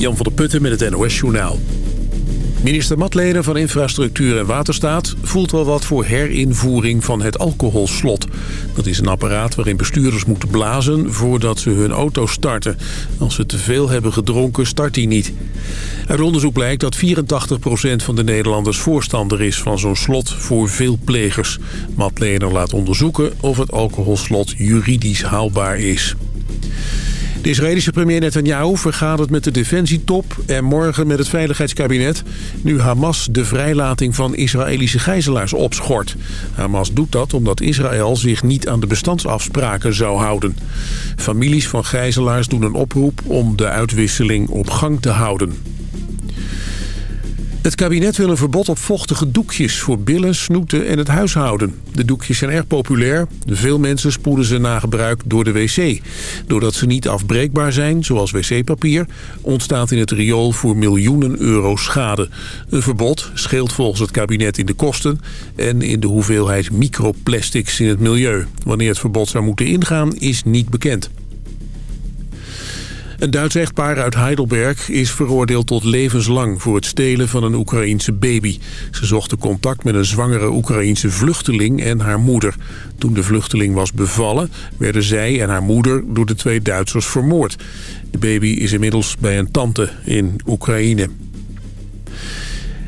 Jan van der Putten met het NOS Journaal. Minister Matleden van Infrastructuur en Waterstaat voelt wel wat voor herinvoering van het alcoholslot. Dat is een apparaat waarin bestuurders moeten blazen voordat ze hun auto starten. Als ze te veel hebben gedronken, start die niet. Uit onderzoek blijkt dat 84% van de Nederlanders voorstander is van zo'n slot voor veel plegers. Matleden laat onderzoeken of het alcoholslot juridisch haalbaar is. De Israëlische premier Netanyahu vergadert met de defensietop en morgen met het veiligheidskabinet... nu Hamas de vrijlating van Israëlische gijzelaars opschort. Hamas doet dat omdat Israël zich niet aan de bestandsafspraken zou houden. Families van gijzelaars doen een oproep om de uitwisseling op gang te houden. Het kabinet wil een verbod op vochtige doekjes voor billen, snoeten en het huishouden. De doekjes zijn erg populair. Veel mensen spoelen ze na gebruik door de wc. Doordat ze niet afbreekbaar zijn, zoals wc-papier... ontstaat in het riool voor miljoenen euro schade. Een verbod scheelt volgens het kabinet in de kosten... en in de hoeveelheid microplastics in het milieu. Wanneer het verbod zou moeten ingaan, is niet bekend. Een Duits echtpaar uit Heidelberg is veroordeeld tot levenslang... voor het stelen van een Oekraïense baby. Ze zochten contact met een zwangere Oekraïense vluchteling en haar moeder. Toen de vluchteling was bevallen, werden zij en haar moeder... door de twee Duitsers vermoord. De baby is inmiddels bij een tante in Oekraïne.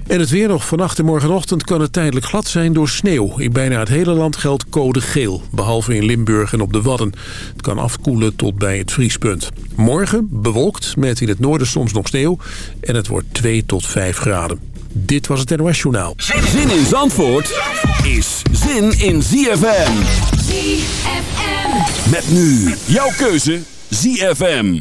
En het weer nog. Vannacht en morgenochtend kan het tijdelijk glad zijn door sneeuw. In bijna het hele land geldt code geel. Behalve in Limburg en op de Wadden. Het kan afkoelen tot bij het vriespunt. Morgen bewolkt met in het noorden soms nog sneeuw. En het wordt 2 tot 5 graden. Dit was het NOS Journaal. Zin in Zandvoort is zin in ZFM. ZFM. Met nu jouw keuze ZFM.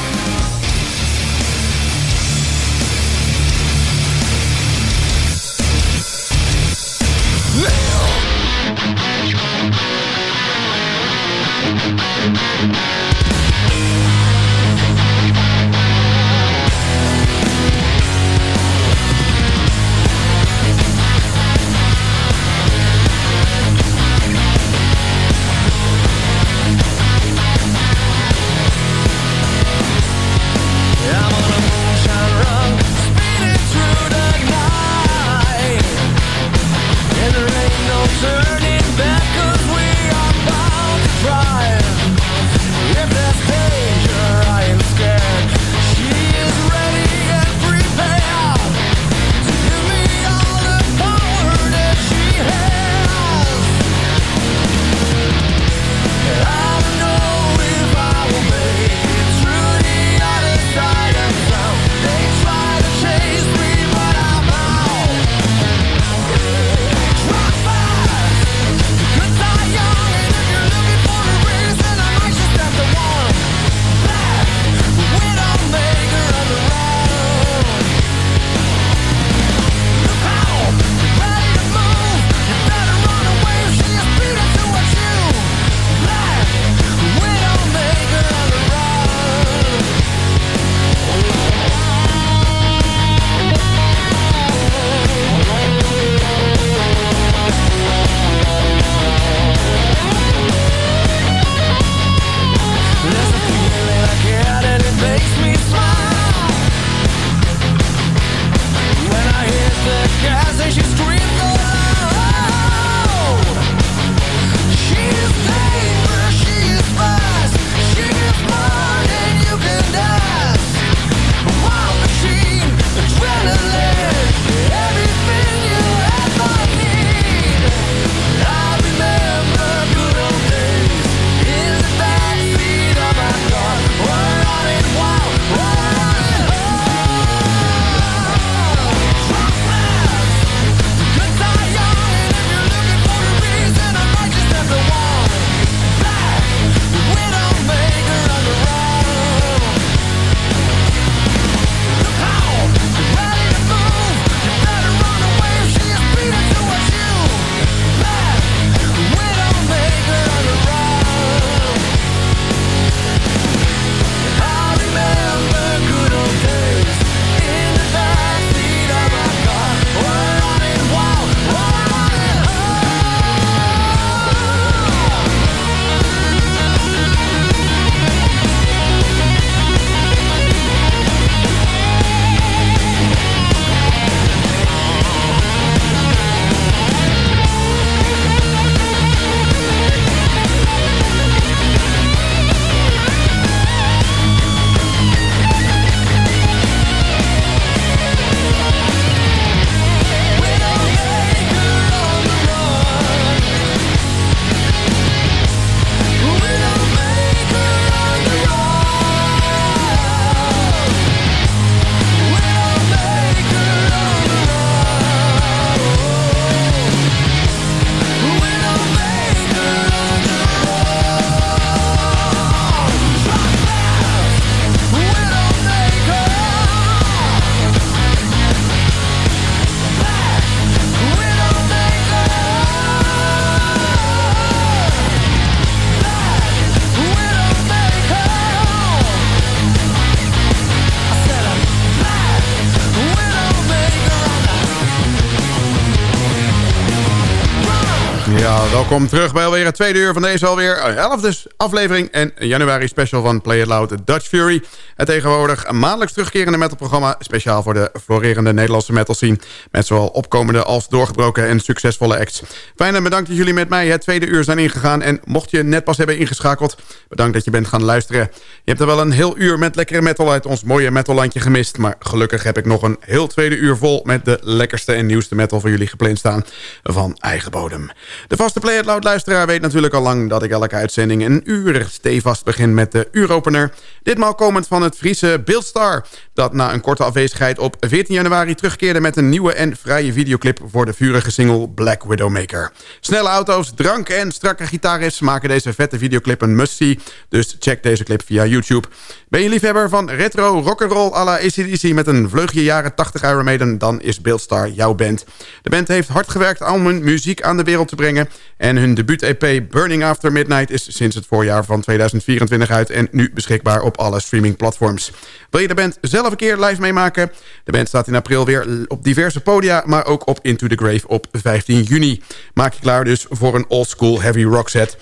Welkom terug bij alweer het tweede uur van deze alweer 11 dus aflevering en januari special van Play It Loud Dutch Fury. Het tegenwoordig maandelijks terugkerende metalprogramma speciaal voor de florerende Nederlandse metal scene met zowel opkomende als doorgebroken en succesvolle acts. Fijn en bedankt dat jullie met mij het tweede uur zijn ingegaan en mocht je net pas hebben ingeschakeld, bedankt dat je bent gaan luisteren. Je hebt er wel een heel uur met lekkere metal uit ons mooie metallandje gemist, maar gelukkig heb ik nog een heel tweede uur vol met de lekkerste en nieuwste metal voor jullie gepland staan van eigen bodem. De vaste Play Loud luisteraar weet natuurlijk al lang... dat ik elke uitzending een uur stevast begin met de uuropener. Ditmaal komend van het Friese Beeldstar... dat na een korte afwezigheid op 14 januari terugkeerde... met een nieuwe en vrije videoclip voor de vurige single Black Widowmaker. Snelle auto's, drank en strakke gitarrists maken deze vette videoclip een must-see. Dus check deze clip via YouTube. Ben je liefhebber van retro rock'n'roll à la ACDC... met een vleugje jaren 80 Iron Maiden... dan is Beeldstar jouw band. De band heeft hard gewerkt om hun muziek aan de wereld te brengen... en hun debuut-EP Burning After Midnight... is sinds het voorjaar van 2024 uit... en nu beschikbaar op alle streamingplatforms. Wil je de band zelf een keer live meemaken? De band staat in april weer op diverse podia... maar ook op Into the Grave op 15 juni. Maak je klaar dus voor een oldschool heavy rock set...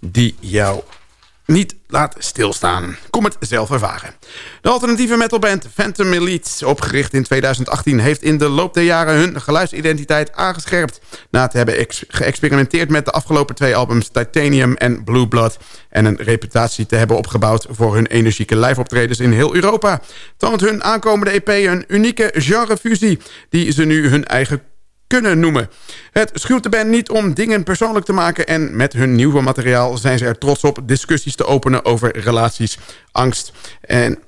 die jou niet laat stilstaan. Kom het zelf ervaren. De alternatieve metalband Phantom Elite, opgericht in 2018... heeft in de loop der jaren hun geluidsidentiteit aangescherpt... na te hebben geëxperimenteerd met de afgelopen twee albums Titanium en Blue Blood... en een reputatie te hebben opgebouwd voor hun energieke live-optredens in heel Europa... toont hun aankomende EP een unieke genrefusie... die ze nu hun eigen kunnen noemen. Het schuwt de band niet om dingen persoonlijk te maken... en met hun nieuwe materiaal zijn ze er trots op discussies te openen over relaties, angst en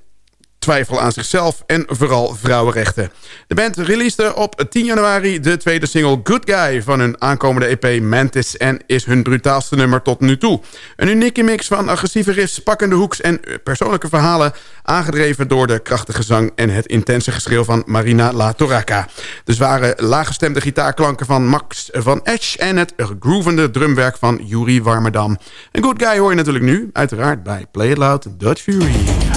twijfel aan zichzelf en vooral vrouwenrechten. De band releaste op 10 januari de tweede single Good Guy... van hun aankomende EP Mantis en is hun brutaalste nummer tot nu toe. Een unieke mix van agressieve riffs, pakkende hoeks en persoonlijke verhalen... aangedreven door de krachtige zang en het intense geschreeuw van Marina La Torraca. De zware, laaggestemde gitaarklanken van Max van Edge... en het groovende drumwerk van Yuri Warmerdam. Een Good Guy hoor je natuurlijk nu, uiteraard bij Play It Loud Dutch Fury.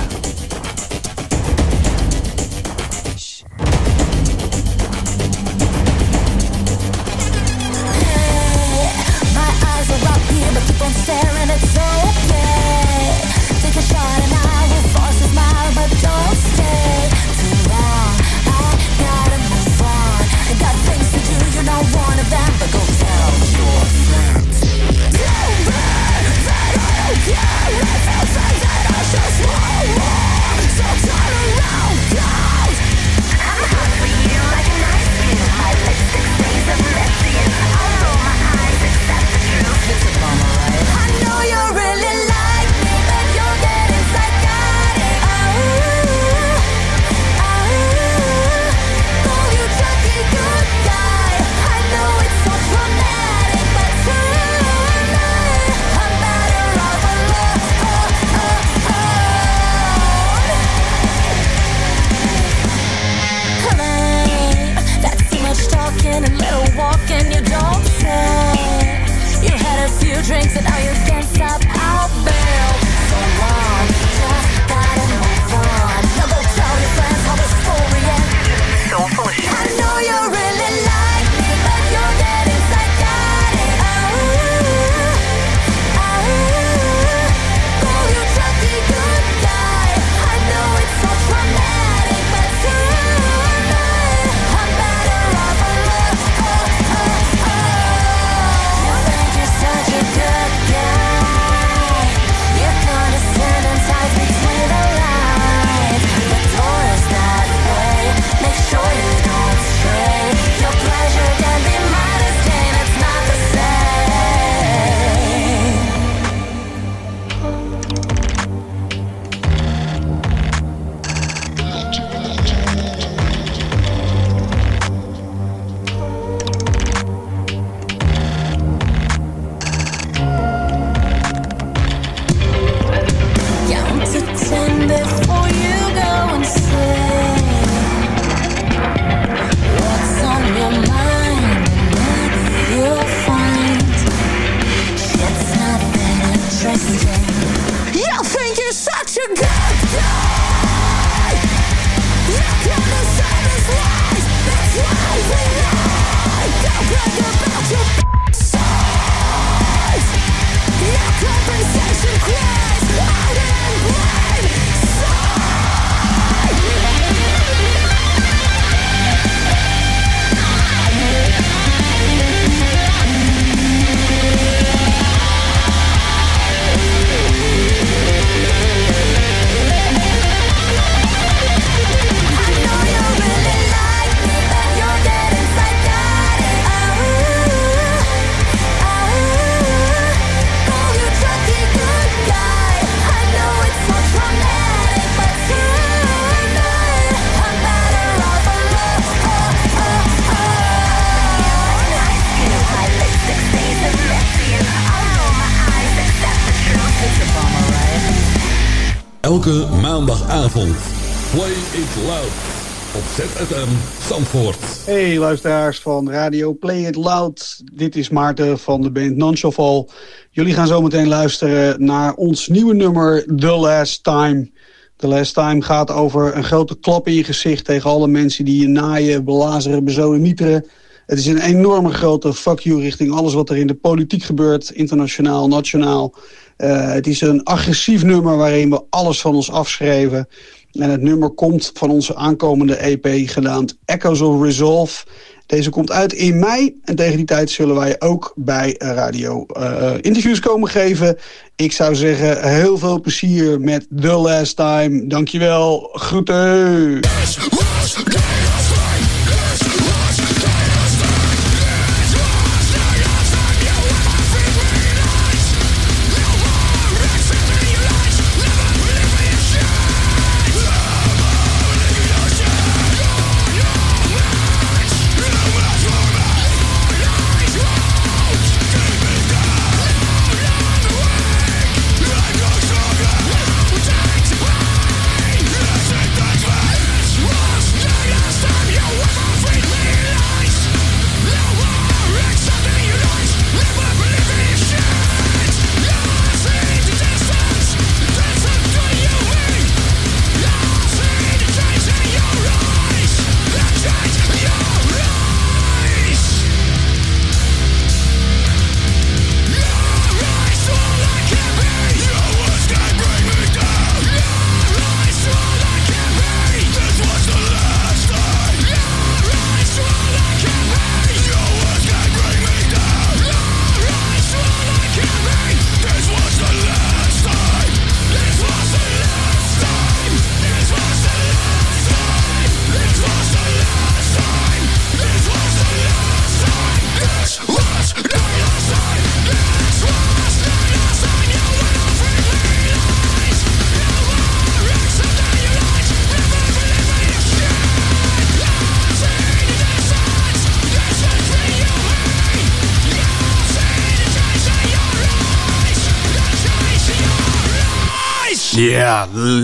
ZFM Zandvoort. Hey luisteraars van Radio Play It Loud. Dit is Maarten van de band Non Jullie gaan zometeen luisteren naar ons nieuwe nummer The Last Time. The Last Time gaat over een grote klap in je gezicht... tegen alle mensen die je naaien, belazeren, bezodemieteren. Het is een enorme grote fuck you richting alles wat er in de politiek gebeurt. Internationaal, nationaal. Uh, het is een agressief nummer waarin we alles van ons afschreven. En het nummer komt van onze aankomende EP genaamd Echoes of Resolve. Deze komt uit in mei. En tegen die tijd zullen wij ook bij radio uh, interviews komen geven. Ik zou zeggen, heel veel plezier met The Last Time. Dankjewel. Groeten.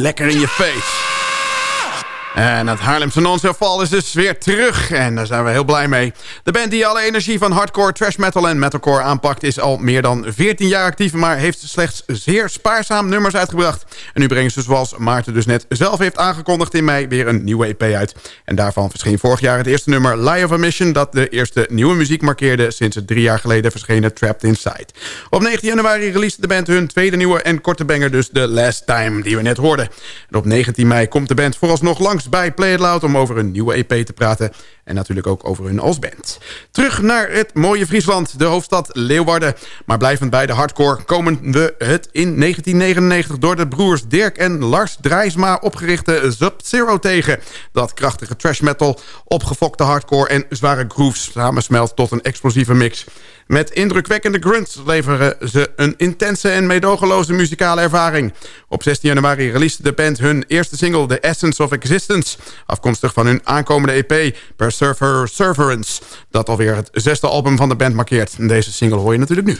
Lekker in je face. En het Haarlemse non is dus weer terug. En daar zijn we heel blij mee. De band die alle energie van hardcore, trash metal en metalcore aanpakt... is al meer dan 14 jaar actief... maar heeft slechts zeer spaarzaam nummers uitgebracht. En nu brengen ze zoals Maarten dus net zelf heeft aangekondigd in mei... weer een nieuwe EP uit. En daarvan verscheen vorig jaar het eerste nummer Lie of a Mission... dat de eerste nieuwe muziek markeerde... sinds het drie jaar geleden verschenen Trapped Inside. Op 19 januari releasede de band hun tweede nieuwe en korte banger... dus The Last Time, die we net hoorden. En op 19 mei komt de band vooralsnog langs bij Play It Loud... om over een nieuwe EP te praten. En natuurlijk ook over hun als band. Terug naar het mooie Friesland, de hoofdstad Leeuwarden. Maar blijvend bij de hardcore komen we het in 1999... door de broers Dirk en Lars Drijsma opgerichte Sub-Zero tegen. Dat krachtige trash metal, opgefokte hardcore en zware grooves samensmelt tot een explosieve mix... Met indrukwekkende grunts leveren ze een intense en meedogenloze muzikale ervaring. Op 16 januari releasede de band hun eerste single The Essence of Existence... afkomstig van hun aankomende EP Per Surfer Serverance... dat alweer het zesde album van de band markeert. Deze single hoor je natuurlijk nu.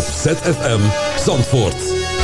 ZFM Zandvoort.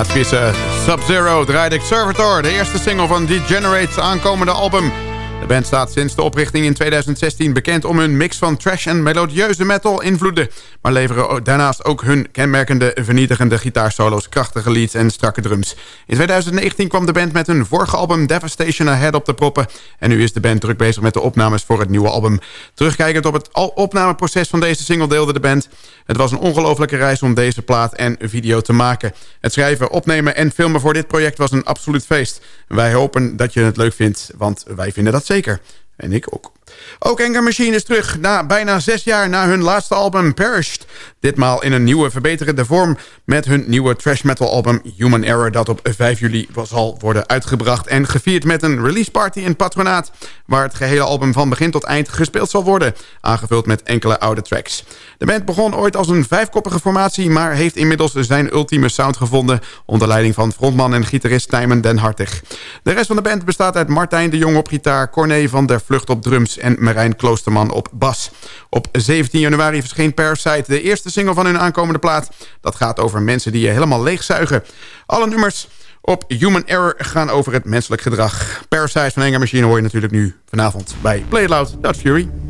Na Sub-Zero draaide Servitor, de eerste single van Degenerate's aankomende album band staat sinds de oprichting in 2016 bekend om hun mix van trash en melodieuze metal invloeden... maar leveren daarnaast ook hun kenmerkende vernietigende gitaarsolo's, krachtige leads en strakke drums. In 2019 kwam de band met hun vorige album Devastation Ahead op de proppen... en nu is de band druk bezig met de opnames voor het nieuwe album. Terugkijkend op het opnameproces van deze single deelde de band... het was een ongelofelijke reis om deze plaat en video te maken. Het schrijven, opnemen en filmen voor dit project was een absoluut feest. Wij hopen dat je het leuk vindt, want wij vinden dat zeker. En ik ook. Ook Anger Machine is terug na bijna zes jaar na hun laatste album Perished. Ditmaal in een nieuwe verbeterde vorm met hun nieuwe trash metal album Human Error... dat op 5 juli zal worden uitgebracht en gevierd met een release party in Patronaat... waar het gehele album van begin tot eind gespeeld zal worden... aangevuld met enkele oude tracks. De band begon ooit als een vijfkoppige formatie... maar heeft inmiddels zijn ultieme sound gevonden... onder leiding van frontman en gitarist Tijmen den Hartig. De rest van de band bestaat uit Martijn de Jong op gitaar... Corné van der Vlucht op drums en Marijn Kloosterman op bas. Op 17 januari verscheen Parasite, de eerste single van hun aankomende plaat. Dat gaat over mensen die je helemaal leegzuigen. Alle nummers op Human Error gaan over het menselijk gedrag. Parasite van Enger Machine hoor je natuurlijk nu vanavond bij Play Loud, Fury.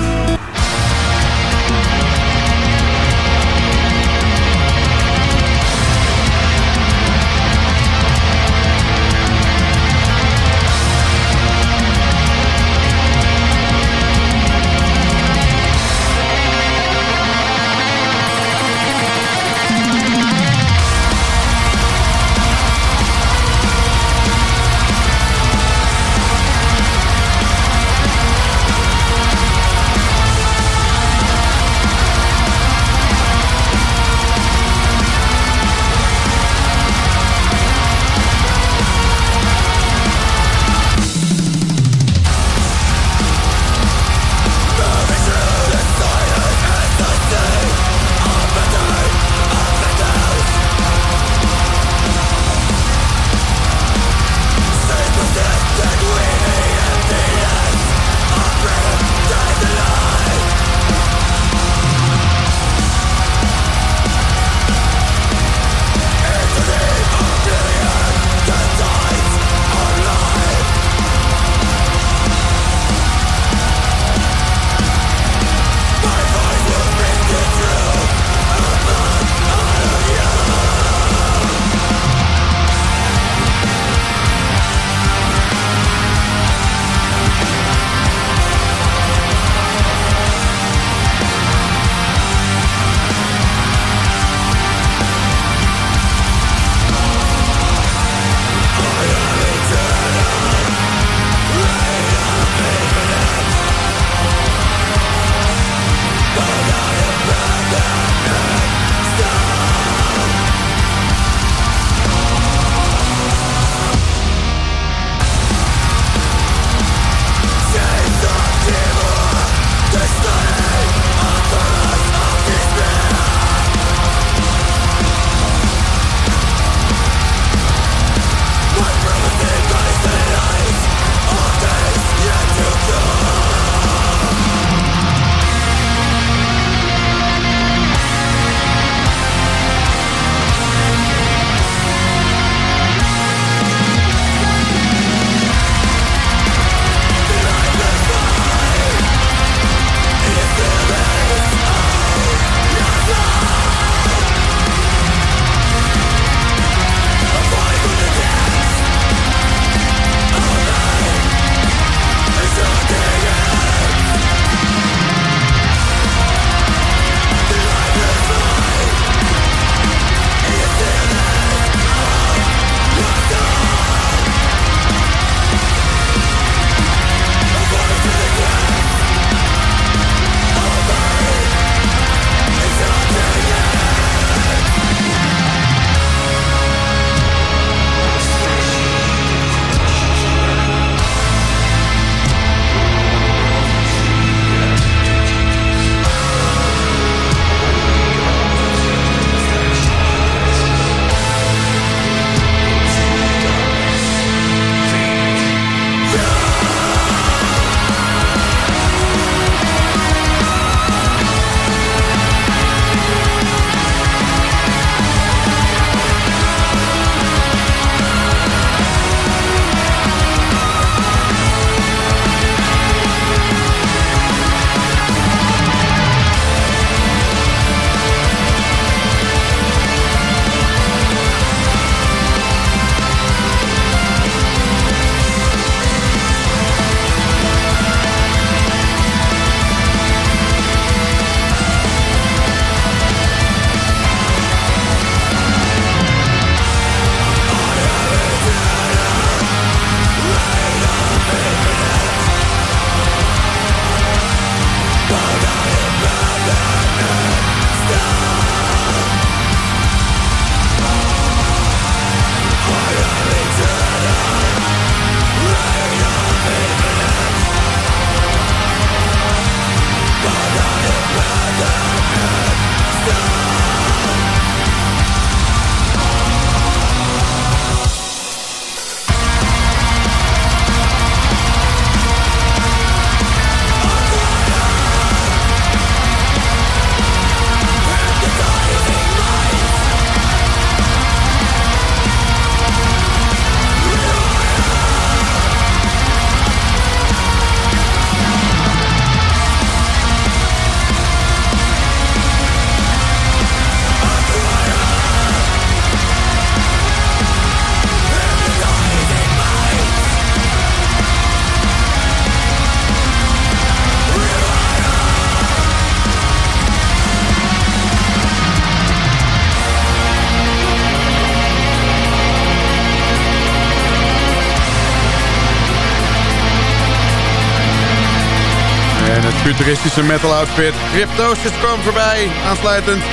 Futuristische metal outfit. Cryptosis kwam voorbij, aansluitend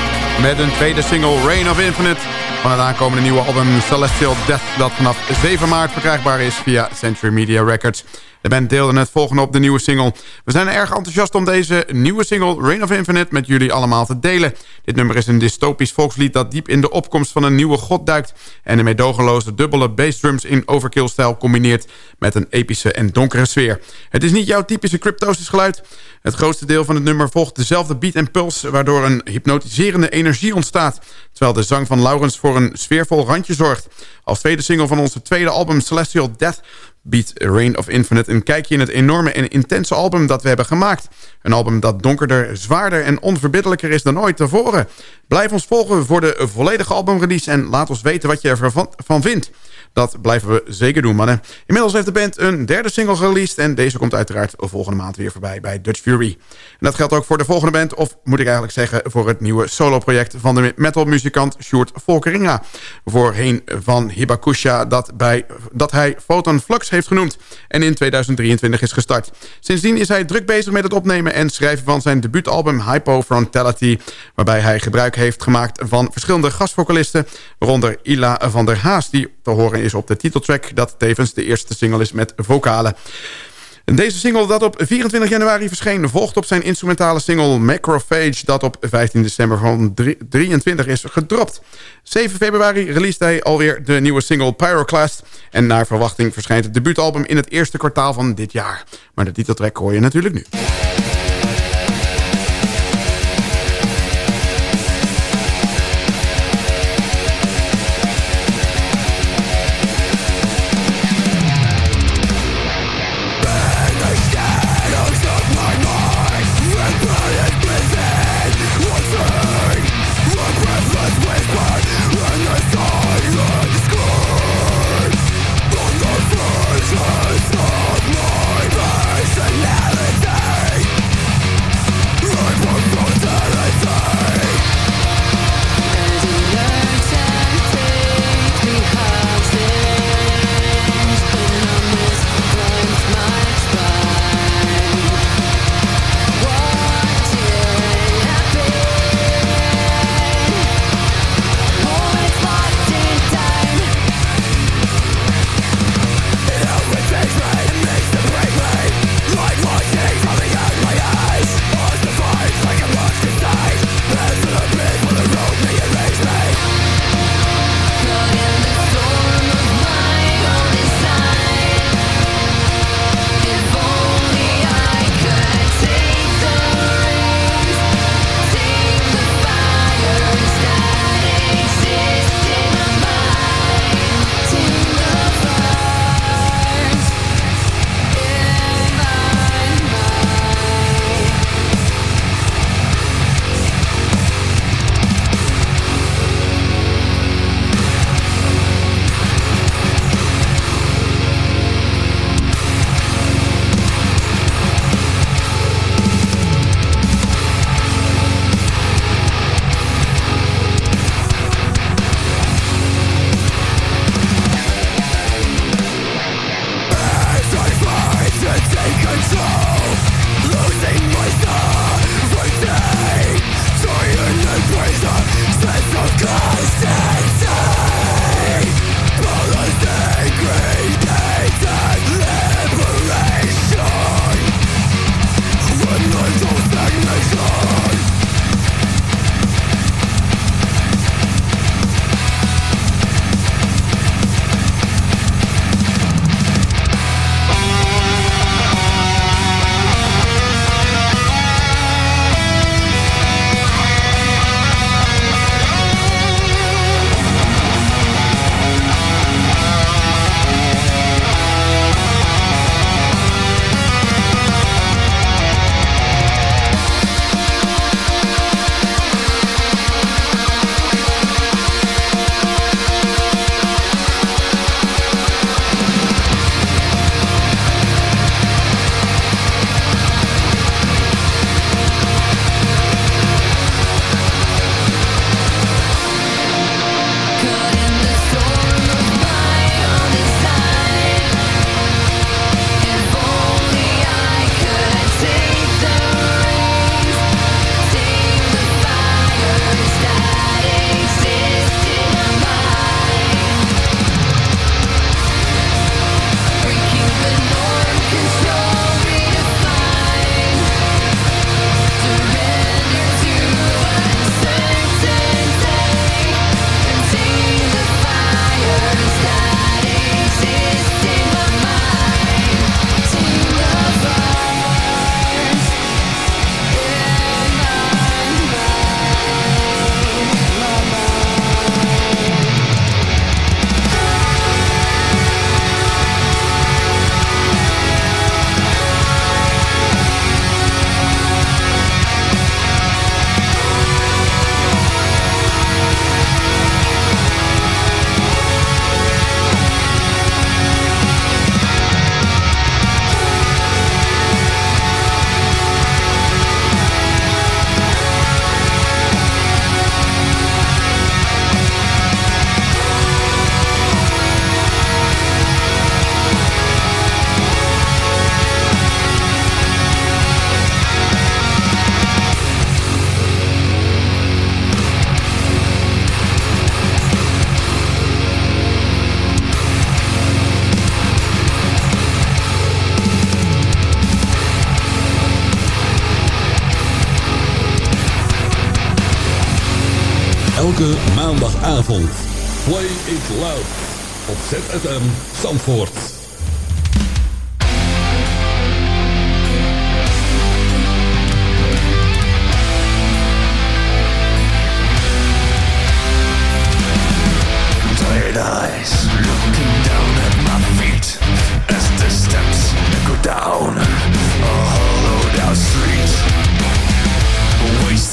met een tweede single Reign of Infinite... van het aankomende nieuwe album Celestial Death... dat vanaf 7 maart verkrijgbaar is via Century Media Records. De band deelde het volgende op de nieuwe single. We zijn erg enthousiast om deze nieuwe single Reign of Infinite met jullie allemaal te delen. Dit nummer is een dystopisch volkslied dat diep in de opkomst van een nieuwe god duikt... en de meedogenloze dubbele bassdrums in overkill-stijl combineert... met een epische en donkere sfeer. Het is niet jouw typische cryptosis geluid. Het grootste deel van het nummer volgt dezelfde beat en puls... waardoor een hypnotiserende energie ontstaat... terwijl de zang van Laurens voor een sfeervol randje zorgt. Als tweede single van onze tweede album Celestial Death biedt Reign of Infinite een kijkje in het enorme en intense album dat we hebben gemaakt. Een album dat donkerder, zwaarder en onverbiddelijker is dan ooit tevoren. Blijf ons volgen voor de volledige albumrelease en laat ons weten wat je ervan vindt. Dat blijven we zeker doen, mannen. Inmiddels heeft de band een derde single gereleased... en deze komt uiteraard volgende maand weer voorbij bij Dutch Fury. En dat geldt ook voor de volgende band... of moet ik eigenlijk zeggen voor het nieuwe solo-project... van de metalmuzikant Sjoerd Volkeringa. Voorheen van Hibakusha dat, bij, dat hij Photon Flux heeft genoemd... en in 2023 is gestart. Sindsdien is hij druk bezig met het opnemen en schrijven van zijn debuutalbum Hypo Frontality... waarbij hij gebruik heeft gemaakt van verschillende gastvocalisten... waaronder Ila van der Haas, die te horen is op de titeltrack... dat tevens de eerste single is met vocalen. Deze single dat op 24 januari verscheen... volgt op zijn instrumentale single Macrophage... dat op 15 december van 23 is gedropt. 7 februari released hij alweer de nieuwe single Pyroclast... en naar verwachting verschijnt het debuutalbum... in het eerste kwartaal van dit jaar. Maar de titeltrack hoor je natuurlijk nu.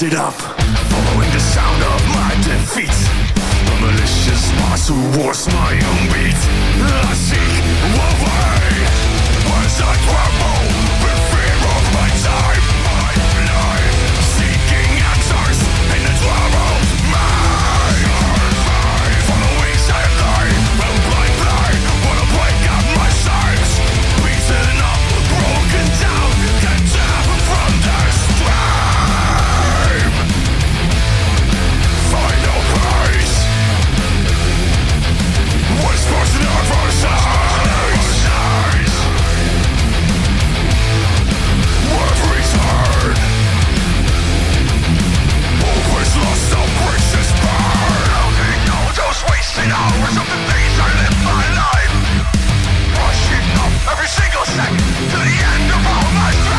raised up. Following the sound of my defeat A malicious mass who wars my own beat. I seek a way As I crumble with fear of my time. every single second to the end of all my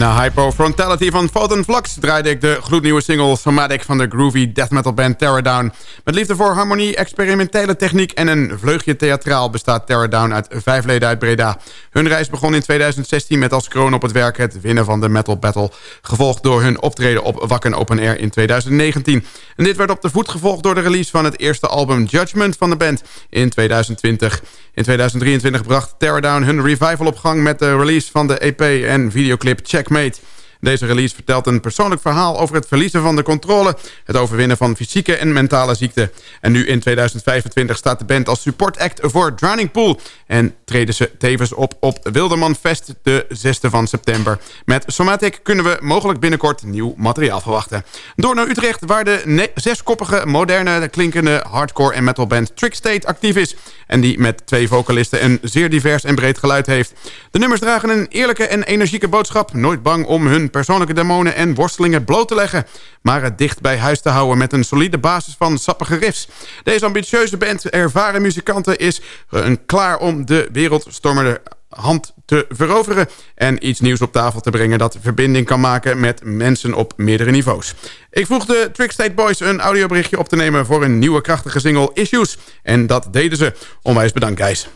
na eh, hypofrontality van Photon Flux draaide ik de gloednieuwe single Somatic van de groovy death metal band Terradown. Met liefde voor harmonie, experimentele techniek en een vleugje theatraal bestaat Terrordown uit vijf leden uit Breda. Hun reis begon in 2016 met als kroon op het werk het winnen van de Metal Battle, gevolgd door hun optreden op Wakken Open Air in 2019. En dit werd op de voet gevolgd door de release van het eerste album Judgment van de band in 2020. In 2023 bracht Terradown hun revival op gang met de release van de EP en videoclip Check Mate. Deze release vertelt een persoonlijk verhaal over het verliezen van de controle... het overwinnen van fysieke en mentale ziekte. En nu in 2025 staat de band als support act voor Drowning Pool... en treden ze tevens op op Wilderman Fest de 6e van september. Met Somatic kunnen we mogelijk binnenkort nieuw materiaal verwachten. Door naar Utrecht, waar de zeskoppige, moderne, klinkende hardcore en metalband Trickstate actief is... en die met twee vocalisten een zeer divers en breed geluid heeft. De nummers dragen een eerlijke en energieke boodschap... nooit bang om hun persoonlijke demonen en worstelingen bloot te leggen... maar het dicht bij huis te houden met een solide basis van sappige riffs. Deze ambitieuze band ervaren muzikanten is een klaar om de wereldstormende hand te veroveren... en iets nieuws op tafel te brengen dat verbinding kan maken met mensen op meerdere niveaus. Ik vroeg de Trickstate Boys een audioberichtje op te nemen... voor een nieuwe krachtige single Issues. En dat deden ze. Onwijs bedankt, guys.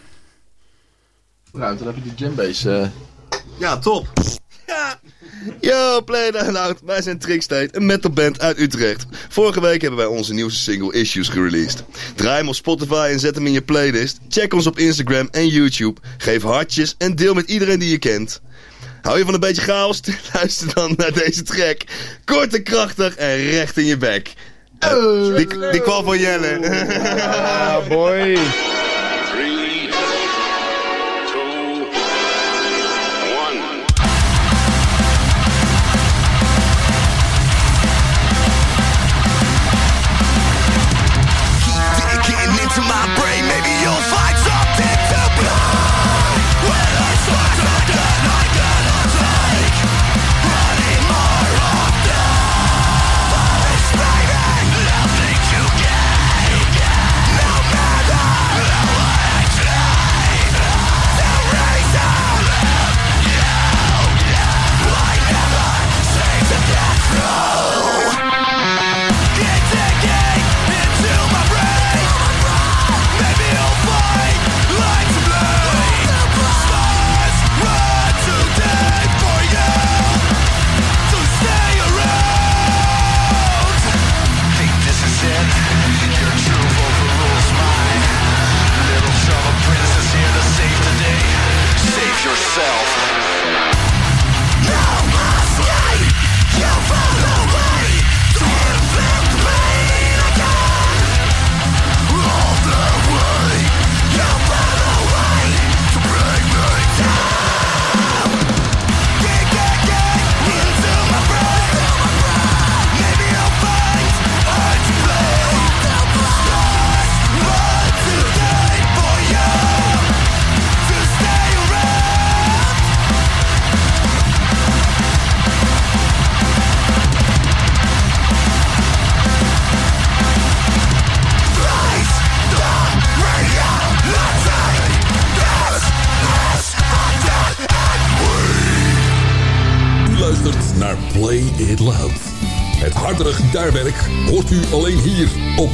Nou, dan heb je die gymbase. Uh... Ja, top. Ja. Yo, play that loud. Wij zijn Trickstate, een metalband uit Utrecht. Vorige week hebben wij onze nieuwste single Issues gereleased. Draai hem op Spotify en zet hem in je playlist. Check ons op Instagram en YouTube. Geef hartjes en deel met iedereen die je kent. Hou je van een beetje chaos? Luister dan naar deze track. Kort en krachtig en recht in je bek. Uh, die, die kwam van Jelle. Ah, boy.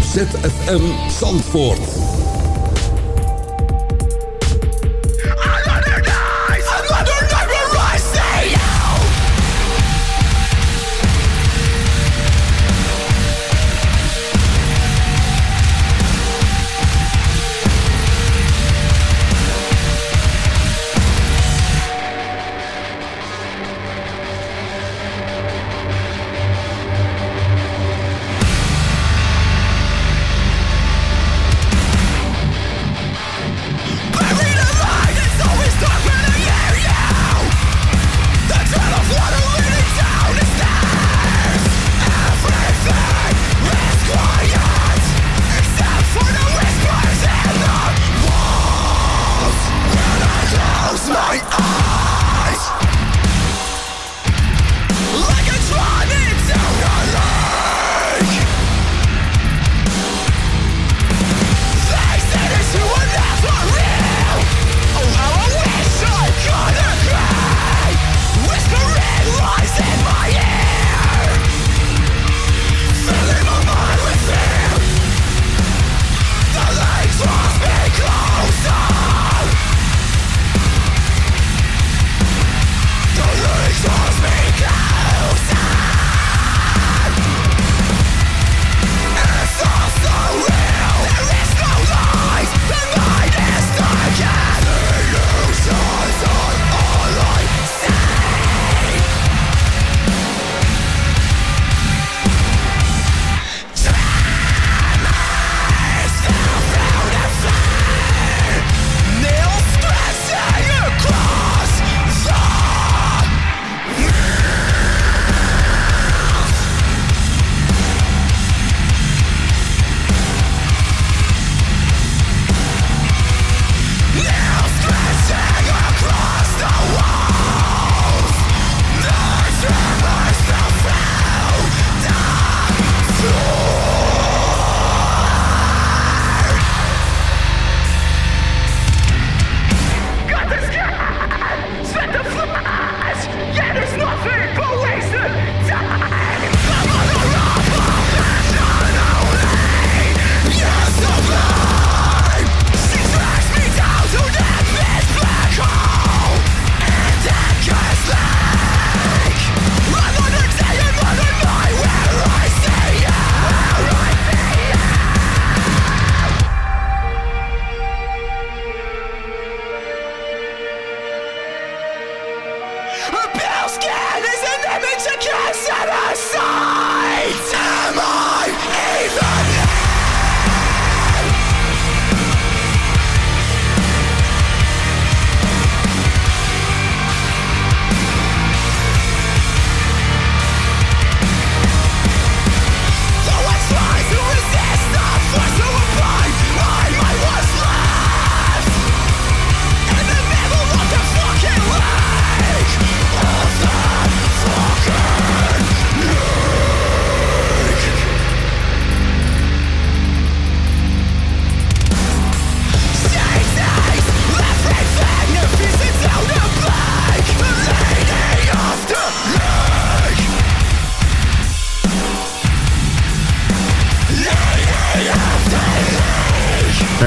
ZFM Zandvoort.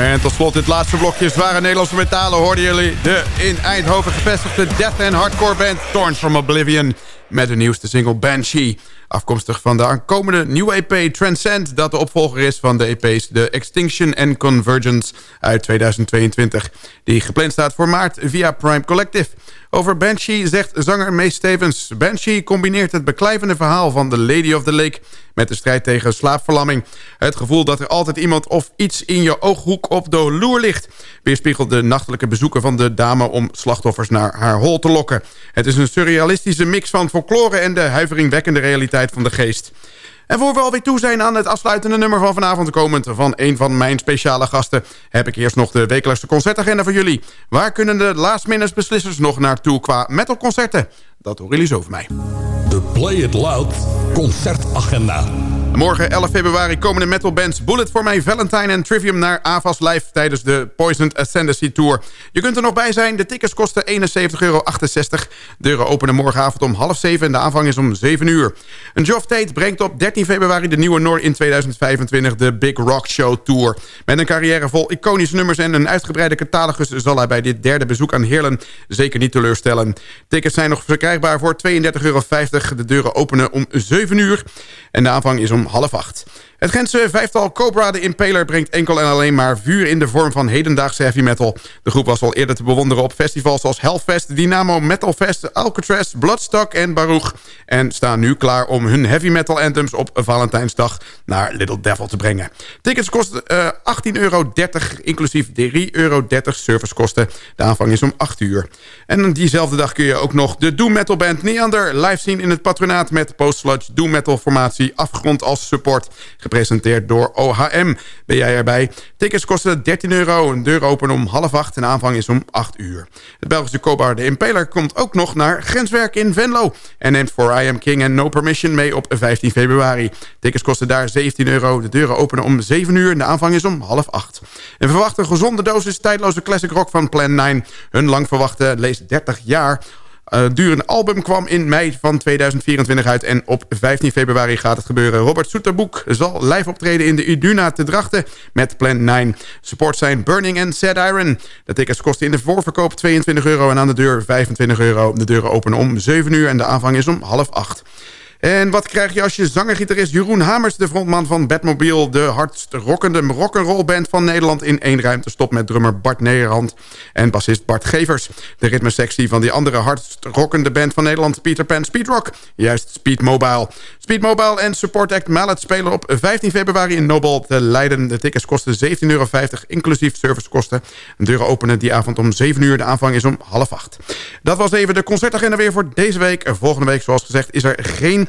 En tot slot dit laatste blokje zware Nederlandse metalen hoorden jullie. De in Eindhoven gevestigde death en hardcore band Torn from Oblivion met de nieuwste single Banshee. Afkomstig van de aankomende nieuwe EP Transcend... dat de opvolger is van de EP's The Extinction and Convergence uit 2022... die gepland staat voor maart via Prime Collective. Over Banshee zegt zanger Mees Stevens... Banshee combineert het beklijvende verhaal van The Lady of the Lake... met de strijd tegen slaapverlamming. Het gevoel dat er altijd iemand of iets in je ooghoek op de ligt... weerspiegelt de nachtelijke bezoeken van de dame... om slachtoffers naar haar hol te lokken. Het is een surrealistische mix van folklore... en de huiveringwekkende realiteit van de geest. En voor we alweer toe zijn aan het afsluitende nummer van vanavond komend... van een van mijn speciale gasten... heb ik eerst nog de wekelijkse concertagenda voor jullie. Waar kunnen de last minute beslissers nog naartoe qua metalconcerten? Dat horen jullie zo van mij. De Play It Loud concertagenda. Morgen 11 februari komen de metalbands Bullet for My Valentine en Trivium naar AVAS Live tijdens de Poisoned Ascendancy Tour. Je kunt er nog bij zijn. De tickets kosten 71,68 euro. Deuren openen morgenavond om half 7 en de aanvang is om 7 uur. Een Geoff Tate brengt op 13 februari de nieuwe Noor in 2025 de Big Rock Show Tour. Met een carrière vol iconische nummers en een uitgebreide catalogus zal hij bij dit derde bezoek aan Heerlen zeker niet teleurstellen. Tickets zijn nog verkrijgbaar voor 32,50 euro. De deuren openen om 7 uur en de aanvang is om half acht. Het Gentse vijftal Cobra de Impaler brengt enkel en alleen maar vuur in de vorm van hedendaagse heavy metal. De groep was al eerder te bewonderen op festivals als Hellfest, Dynamo Metal Fest, Alcatraz, Bloodstock en Baruch. En staan nu klaar om hun heavy metal anthems op Valentijnsdag naar Little Devil te brengen. Tickets kosten uh, 18,30 euro, inclusief 3,30 euro servicekosten. De aanvang is om 8 uur. En diezelfde dag kun je ook nog de doom metal band Neander live zien in het patronaat met post-sludge doom metal formatie Afgrond als support gepresenteerd door OHM. Ben jij erbij? Tickets kosten 13 euro, een deur open om half acht en aanvang is om 8 uur. Het Belgische Kobar de Impaler komt ook nog naar Grenswerk in Venlo... en neemt voor I Am King en No Permission mee op 15 februari. Tickets kosten daar 17 euro, de deuren openen om 7 uur en de aanvang is om half acht. En verwacht een gezonde dosis tijdloze classic rock van Plan 9. Hun lang verwachte lees 30 jaar uh, album kwam in mei van 2024 uit. En op 15 februari gaat het gebeuren. Robert Soeterboek zal live optreden in de Uduna te Drachten met Plan 9. Support zijn Burning and Sad Iron. De tickets kosten in de voorverkoop 22 euro en aan de deur 25 euro. De deuren openen om 7 uur en de aanvang is om half 8. En wat krijg je als je zangergitarist Jeroen Hamers... de frontman van Batmobile, de hardst rockende rock'n'roll-band van Nederland... in één ruimte stopt met drummer Bart Nederhand en bassist Bart Gevers. De ritmesectie van die andere hardst rockende band van Nederland... Peter Pan Speedrock, juist Speed Mobile. Speed Mobile en support act Mallet spelen op 15 februari in Nobel te Leiden. De tickets kosten 17,50 euro, inclusief servicekosten. De deuren openen die avond om 7 uur. De aanvang is om half 8. Dat was even de concertagenda weer voor deze week. Volgende week, zoals gezegd, is er geen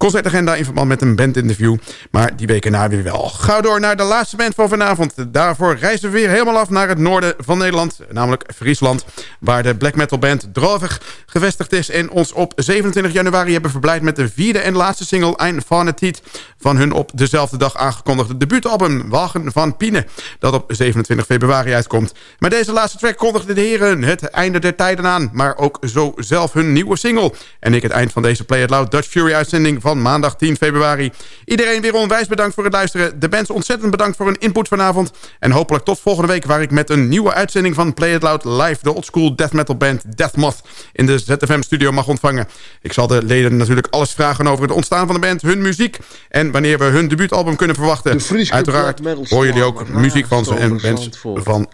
Concertagenda in verband met een bandinterview. Maar die weken na weer wel. Ga door naar de laatste band van vanavond. Daarvoor reizen we weer helemaal af naar het noorden van Nederland. Namelijk Friesland. Waar de black metal band Drovig gevestigd is. En ons op 27 januari hebben verblijd met de vierde en laatste single Ein van Tiet. Van hun op dezelfde dag aangekondigde debuutalbum Wagen van Pine. Dat op 27 februari uitkomt. Maar deze laatste track kondigde de heren het einde der tijden aan. Maar ook zo zelf hun nieuwe single. En ik het eind van deze Play It Loud Dutch Fury uitzending van van maandag 10 februari. Iedereen weer onwijs bedankt voor het luisteren. De bands ontzettend bedankt voor hun input vanavond. En hopelijk tot volgende week waar ik met een nieuwe uitzending van Play It Loud live... de oldschool death metal band Deathmoth in de ZFM studio mag ontvangen. Ik zal de leden natuurlijk alles vragen over het ontstaan van de band, hun muziek... en wanneer we hun debuutalbum kunnen verwachten. Uiteraard horen jullie ook muziek van ze en bands van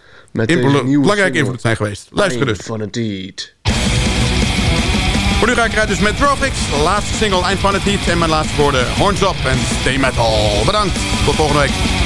belangrijke invloed zijn geweest. Luister dus. Voor nu ga ik eruit dus met Drovix. Laatste single, eind van het lied. En mijn laatste woorden, horns up en stay metal. Bedankt, tot volgende week.